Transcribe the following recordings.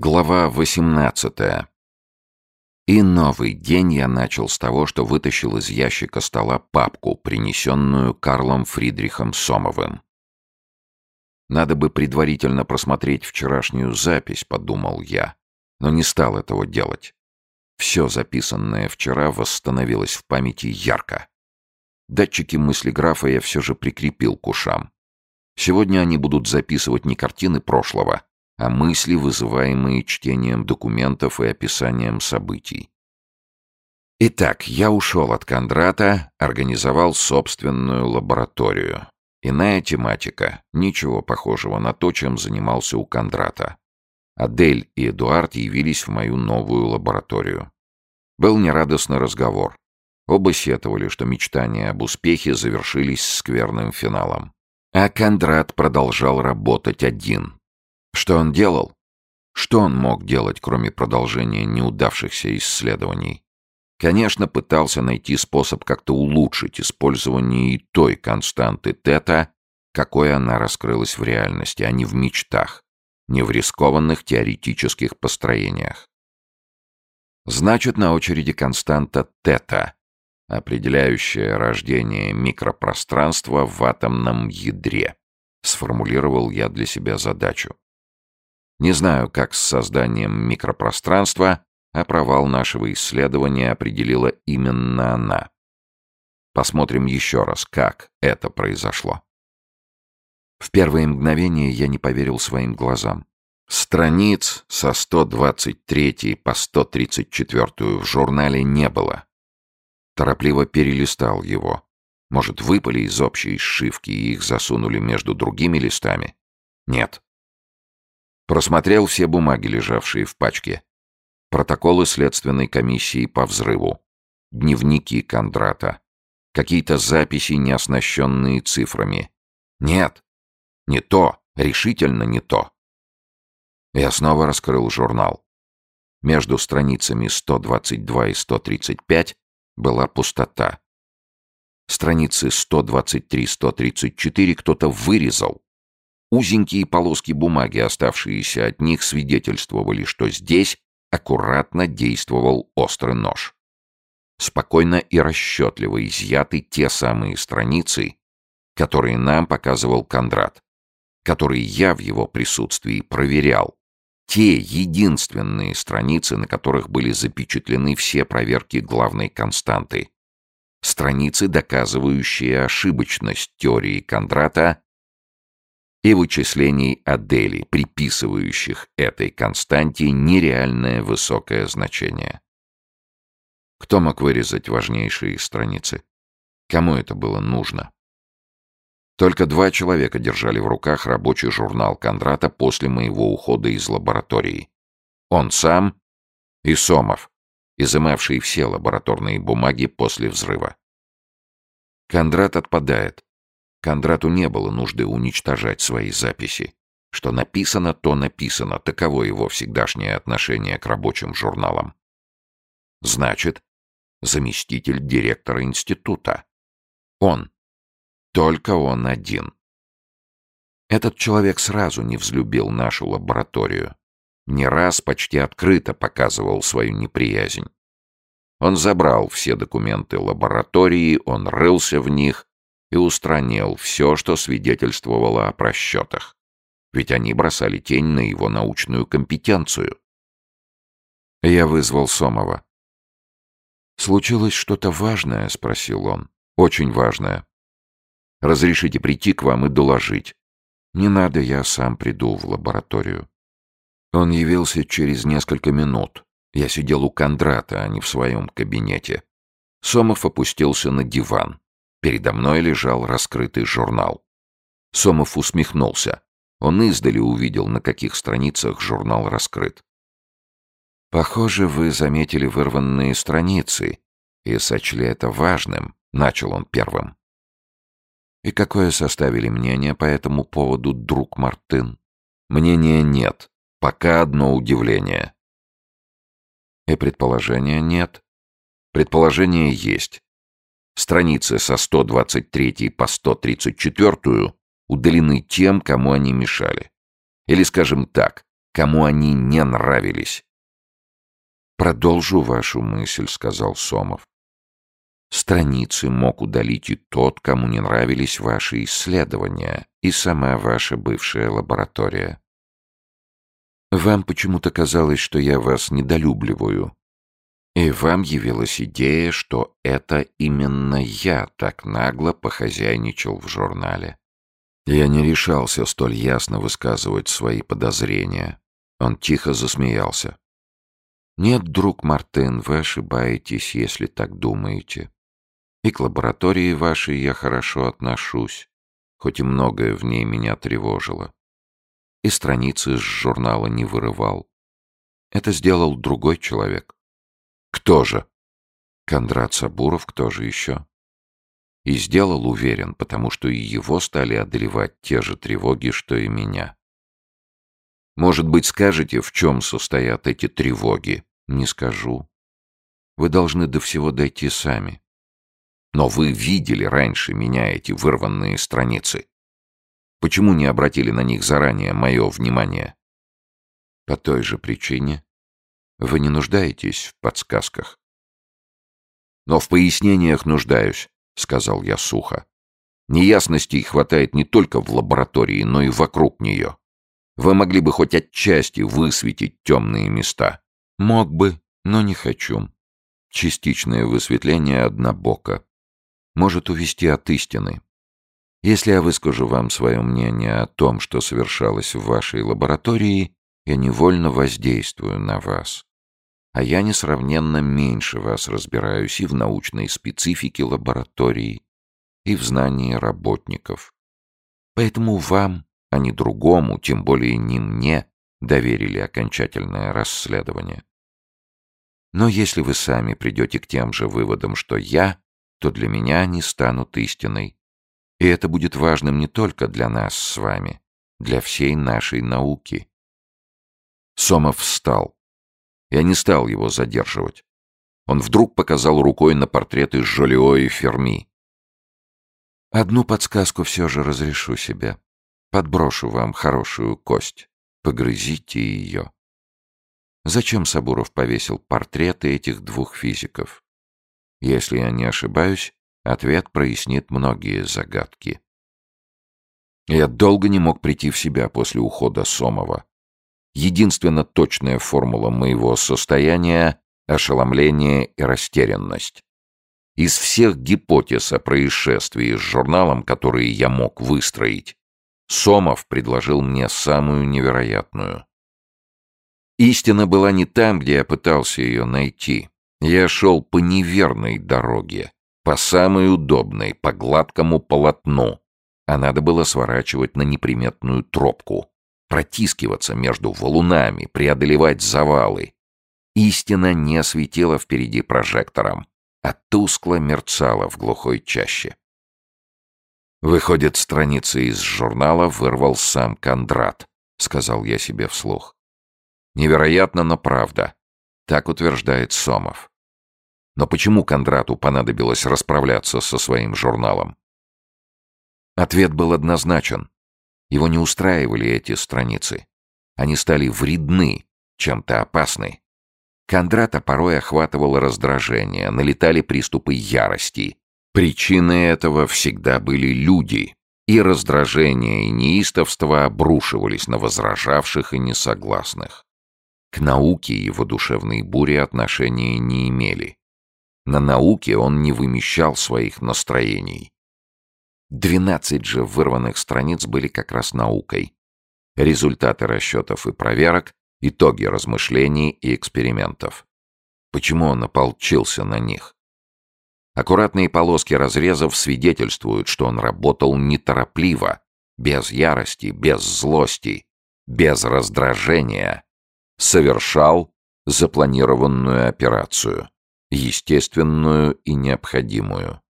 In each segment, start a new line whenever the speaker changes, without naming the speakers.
Глава 18. И новый день я начал с того, что вытащил из ящика стола папку, принесенную Карлом Фридрихом Сомовым. Надо бы предварительно просмотреть вчерашнюю запись, подумал я, но не стал этого делать. Все записанное вчера восстановилось в памяти ярко. Датчики мысли графа я все же прикрепил к ушам. Сегодня они будут записывать не картины прошлого, а мысли, вызываемые чтением документов и описанием событий. Итак, я ушел от Кондрата, организовал собственную лабораторию. Иная тематика, ничего похожего на то, чем занимался у Кондрата. Адель и Эдуард явились в мою новую лабораторию. Был нерадостный разговор. Оба сетовали, что мечтания об успехе завершились скверным финалом. А Кондрат продолжал работать один, что он делал? Что он мог делать, кроме продолжения неудавшихся исследований? Конечно, пытался найти способ как-то улучшить использование и той константы тета, какой она раскрылась в реальности, а не в мечтах, не в рискованных теоретических построениях. Значит, на очереди константа тета, определяющая рождение микропространства в атомном ядре. Сформулировал я для себя задачу. Не знаю, как с созданием микропространства, а провал нашего исследования определила именно она. Посмотрим еще раз, как это произошло. В первые мгновения я не поверил своим глазам. Страниц со 123 по 134 в журнале не было. Торопливо перелистал его. Может, выпали из общей сшивки и их засунули между другими листами? Нет. Просмотрел все бумаги, лежавшие в пачке. Протоколы следственной комиссии по взрыву. Дневники Кондрата. Какие-то записи, не оснащенные цифрами. Нет, не то, решительно не то. Я снова раскрыл журнал. Между страницами 122 и 135 была пустота. Страницы 123-134 кто-то вырезал. Узенькие полоски бумаги, оставшиеся от них, свидетельствовали, что здесь аккуратно действовал острый нож. Спокойно и расчетливо изъяты те самые страницы, которые нам показывал Кондрат, которые я в его присутствии проверял. Те единственные страницы, на которых были запечатлены все проверки главной константы. Страницы, доказывающие ошибочность теории Кондрата и вычислений Адели, приписывающих этой константе нереальное высокое значение. Кто мог вырезать важнейшие страницы? Кому это было нужно? Только два человека держали в руках рабочий журнал Кондрата после моего ухода из лаборатории. Он сам и Сомов, изымавший все лабораторные бумаги после взрыва. Кондрат отпадает. Кондрату не было нужды уничтожать свои записи. Что написано, то написано. Таково его всегдашнее отношение к рабочим журналам. Значит, заместитель директора института. Он. Только он один. Этот человек сразу не взлюбил нашу лабораторию. Не раз почти открыто показывал свою неприязнь. Он забрал все документы лаборатории, он рылся в них, и устранил все, что свидетельствовало о просчетах. Ведь они бросали тень на его научную компетенцию. Я вызвал Сомова. «Случилось что-то важное?» — спросил он. «Очень важное. Разрешите прийти к вам и доложить. Не надо, я сам приду в лабораторию». Он явился через несколько минут. Я сидел у Кондрата, а не в своем кабинете. Сомов опустился на диван. Передо мной лежал раскрытый журнал. Сомов усмехнулся. Он издали увидел, на каких страницах журнал раскрыт. «Похоже, вы заметили вырванные страницы и сочли это важным», — начал он первым. «И какое составили мнение по этому поводу, друг Мартын?» «Мнения нет. Пока одно удивление». «И предположения нет?» «Предположение есть. Страницы со 123 по 134 удалены тем, кому они мешали. Или, скажем так, кому они не нравились. «Продолжу вашу мысль», — сказал Сомов. «Страницы мог удалить и тот, кому не нравились ваши исследования, и сама ваша бывшая лаборатория. Вам почему-то казалось, что я вас недолюбливаю. И вам явилась идея, что это именно я так нагло похозяйничал в журнале. Я не решался столь ясно высказывать свои подозрения. Он тихо засмеялся. «Нет, друг Мартын, вы ошибаетесь, если так думаете. И к лаборатории вашей я хорошо отношусь, хоть и многое в ней меня тревожило и страницы с журнала не вырывал. Это сделал другой человек. Кто же? Кондрат Сабуров, кто же еще? И сделал, уверен, потому что и его стали одолевать те же тревоги, что и меня. Может быть, скажете, в чем состоят эти тревоги? Не скажу. Вы должны до всего дойти сами. Но вы видели раньше меня эти вырванные страницы. Почему не обратили на них заранее мое внимание? По той же причине. Вы не нуждаетесь в подсказках. Но в пояснениях нуждаюсь, сказал я сухо. Неясностей хватает не только в лаборатории, но и вокруг нее. Вы могли бы хоть отчасти высветить темные места. Мог бы, но не хочу. Частичное высветление однобоко. Может увести от истины. Если я выскажу вам свое мнение о том, что совершалось в вашей лаборатории, я невольно воздействую на вас. А я несравненно меньше вас разбираюсь и в научной специфике лаборатории, и в знании работников. Поэтому вам, а не другому, тем более не мне, доверили окончательное расследование. Но если вы сами придете к тем же выводам, что я, то для меня они станут истиной, и это будет важным не только для нас с вами, для всей нашей науки. Сомов встал. Я не стал его задерживать. Он вдруг показал рукой на портреты Жолио и Ферми. Одну подсказку все же разрешу себе. Подброшу вам хорошую кость. Погрызите ее. Зачем Сабуров повесил портреты этих двух физиков? Если я не ошибаюсь, Ответ прояснит многие загадки. Я долго не мог прийти в себя после ухода Сомова. Единственно точная формула моего состояния — ошеломление и растерянность. Из всех гипотез о происшествии с журналом, которые я мог выстроить, Сомов предложил мне самую невероятную. Истина была не там, где я пытался ее найти. Я шел по неверной дороге по самой удобной, по гладкому полотну, а надо было сворачивать на неприметную тропку, протискиваться между валунами, преодолевать завалы. Истина не светила впереди прожектором, а тускло мерцала в глухой чаще. «Выходит, страницы из журнала вырвал сам Кондрат», — сказал я себе вслух. «Невероятно, но правда», — так утверждает Сомов. Но почему Кондрату понадобилось расправляться со своим журналом? Ответ был однозначен. Его не устраивали эти страницы. Они стали вредны, чем-то опасны. Кондрата порой охватывало раздражение, налетали приступы ярости. Причиной этого всегда были люди, и раздражение и неистовство обрушивались на возражавших и несогласных. К науке его душевные бури отношения не имели. На науке он не вымещал своих настроений. Двенадцать же вырванных страниц были как раз наукой. Результаты расчетов и проверок, итоги размышлений и экспериментов. Почему он ополчился на них? Аккуратные полоски разрезов свидетельствуют, что он работал неторопливо, без ярости, без злости, без раздражения. Совершал запланированную операцию естественную и необходимую.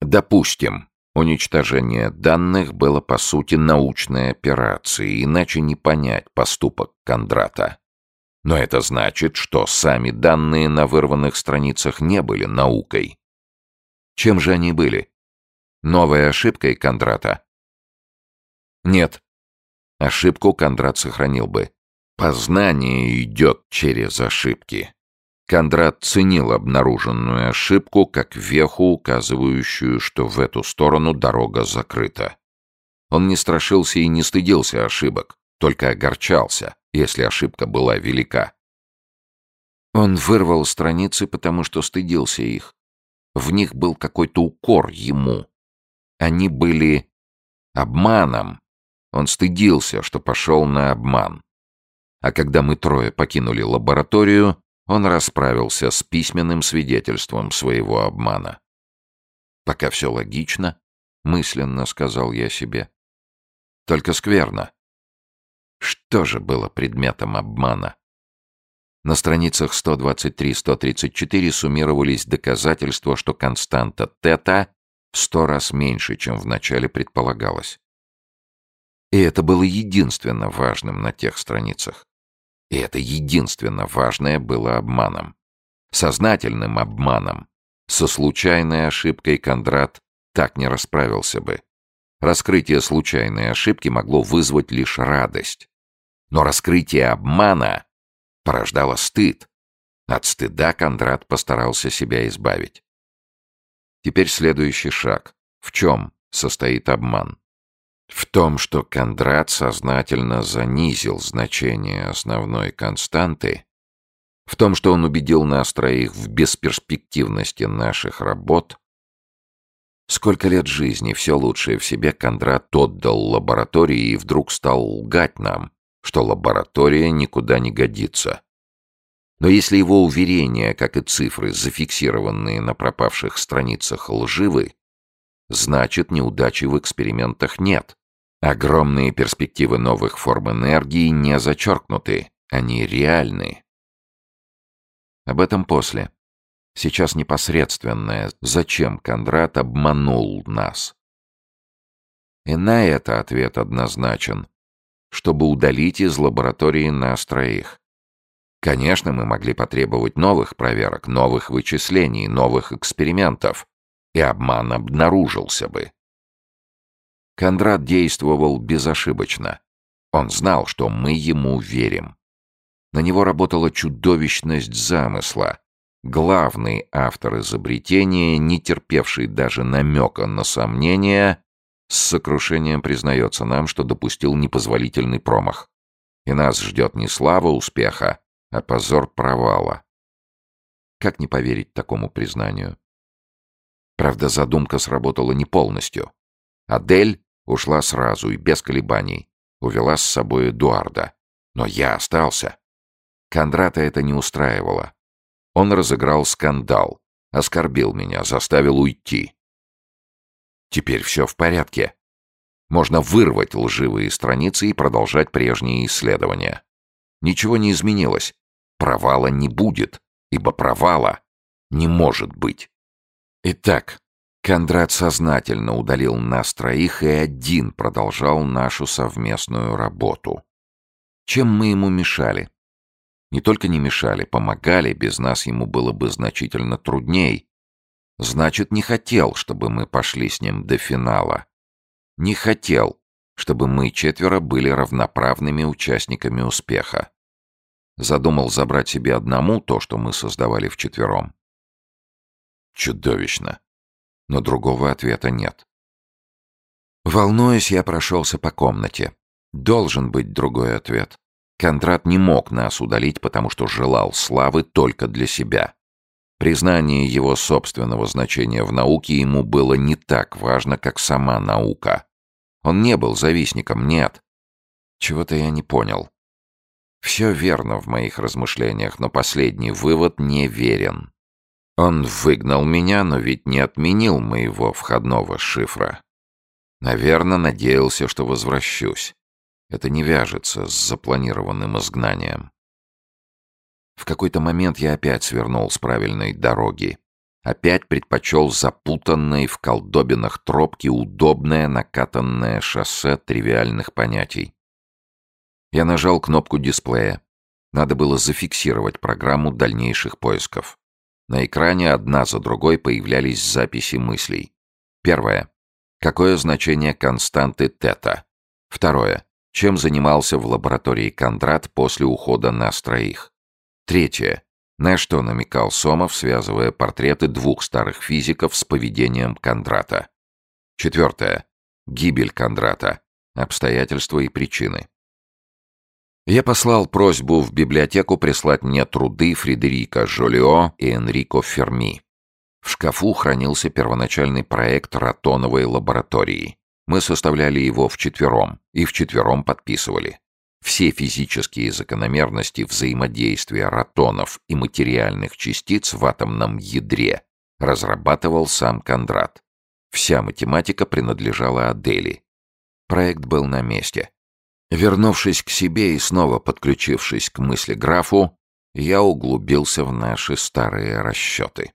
Допустим, уничтожение данных было по сути научной операцией, иначе не понять поступок Кондрата. Но это значит, что сами данные на вырванных страницах не были наукой. Чем же они были? Новой ошибкой Кондрата? Нет. Ошибку Кондрат сохранил бы. Познание идет через ошибки. Кондрат ценил обнаруженную ошибку как веху, указывающую, что в эту сторону дорога закрыта. Он не страшился и не стыдился ошибок, только огорчался, если ошибка была велика. Он вырвал страницы, потому что стыдился их. В них был какой-то укор ему. Они были обманом. Он стыдился, что пошел на обман. А когда мы трое покинули лабораторию, он расправился с письменным свидетельством своего обмана. «Пока все логично», — мысленно сказал я себе. «Только скверно. Что же было предметом обмана?» На страницах 123-134 суммировались доказательства, что константа тета в сто раз меньше, чем вначале предполагалось. И это было единственно важным на тех страницах. И это единственно важное было обманом. Сознательным обманом. Со случайной ошибкой Кондрат так не расправился бы. Раскрытие случайной ошибки могло вызвать лишь радость. Но раскрытие обмана порождало стыд. От стыда Кондрат постарался себя избавить. Теперь следующий шаг. В чем состоит обман? В том, что Кондрат сознательно занизил значение основной константы, в том, что он убедил нас троих в бесперспективности наших работ, Сколько лет жизни, все лучшее в себе Кондрат отдал лаборатории и вдруг стал лгать нам, что лаборатория никуда не годится. Но если его уверения, как и цифры, зафиксированные на пропавших страницах, лживы, значит, неудачи в экспериментах нет. Огромные перспективы новых форм энергии не зачеркнуты, они реальны. Об этом после. Сейчас непосредственное, зачем Кондрат обманул нас. И на это ответ однозначен, чтобы удалить из лаборатории нас троих. Конечно, мы могли потребовать новых проверок, новых вычислений, новых экспериментов, и обман обнаружился бы. Кондрат действовал безошибочно. Он знал, что мы ему верим. На него работала чудовищность замысла. Главный автор изобретения, не терпевший даже намека на сомнения, с сокрушением признается нам, что допустил непозволительный промах. И нас ждет не слава успеха, а позор провала. Как не поверить такому признанию? Правда, задумка сработала не полностью. Адель Ушла сразу и без колебаний. Увела с собой Эдуарда. Но я остался. Кондрата это не устраивало. Он разыграл скандал. Оскорбил меня, заставил уйти. Теперь все в порядке. Можно вырвать лживые страницы и продолжать прежние исследования. Ничего не изменилось. Провала не будет, ибо провала не может быть. Итак, Кондрат сознательно удалил нас троих и один продолжал нашу совместную работу. Чем мы ему мешали? Не только не мешали, помогали, без нас ему было бы значительно трудней. Значит, не хотел, чтобы мы пошли с ним до финала. Не хотел, чтобы мы четверо были равноправными участниками успеха. Задумал забрать себе одному то, что мы создавали вчетвером. Чудовищно но другого ответа нет. Волнуясь, я прошелся по комнате. Должен быть другой ответ. Кондрат не мог нас удалить, потому что желал славы только для себя. Признание его собственного значения в науке ему было не так важно, как сама наука. Он не был завистником, нет. Чего-то я не понял. Все верно в моих размышлениях, но последний вывод не верен. Он выгнал меня, но ведь не отменил моего входного шифра. Наверное, надеялся, что возвращусь. Это не вяжется с запланированным изгнанием. В какой-то момент я опять свернул с правильной дороги. Опять предпочел запутанной в колдобинах тропки удобное накатанное шоссе тривиальных понятий. Я нажал кнопку дисплея. Надо было зафиксировать программу дальнейших поисков. На экране одна за другой появлялись записи мыслей. Первое. Какое значение константы тета? Второе. Чем занимался в лаборатории Кондрат после ухода нас троих? Третье. На что намекал Сомов, связывая портреты двух старых физиков с поведением Кондрата? Четвертое. Гибель Кондрата. Обстоятельства и причины. Я послал просьбу в библиотеку прислать мне труды Фредерика Жолио и Энрико Ферми. В шкафу хранился первоначальный проект ротоновой лаборатории. Мы составляли его вчетвером и вчетвером подписывали. Все физические закономерности взаимодействия ротонов и материальных частиц в атомном ядре разрабатывал сам Кондрат. Вся математика принадлежала Адели. Проект был на месте. Вернувшись к себе и снова подключившись к мысли графу, я углубился в наши старые расчеты.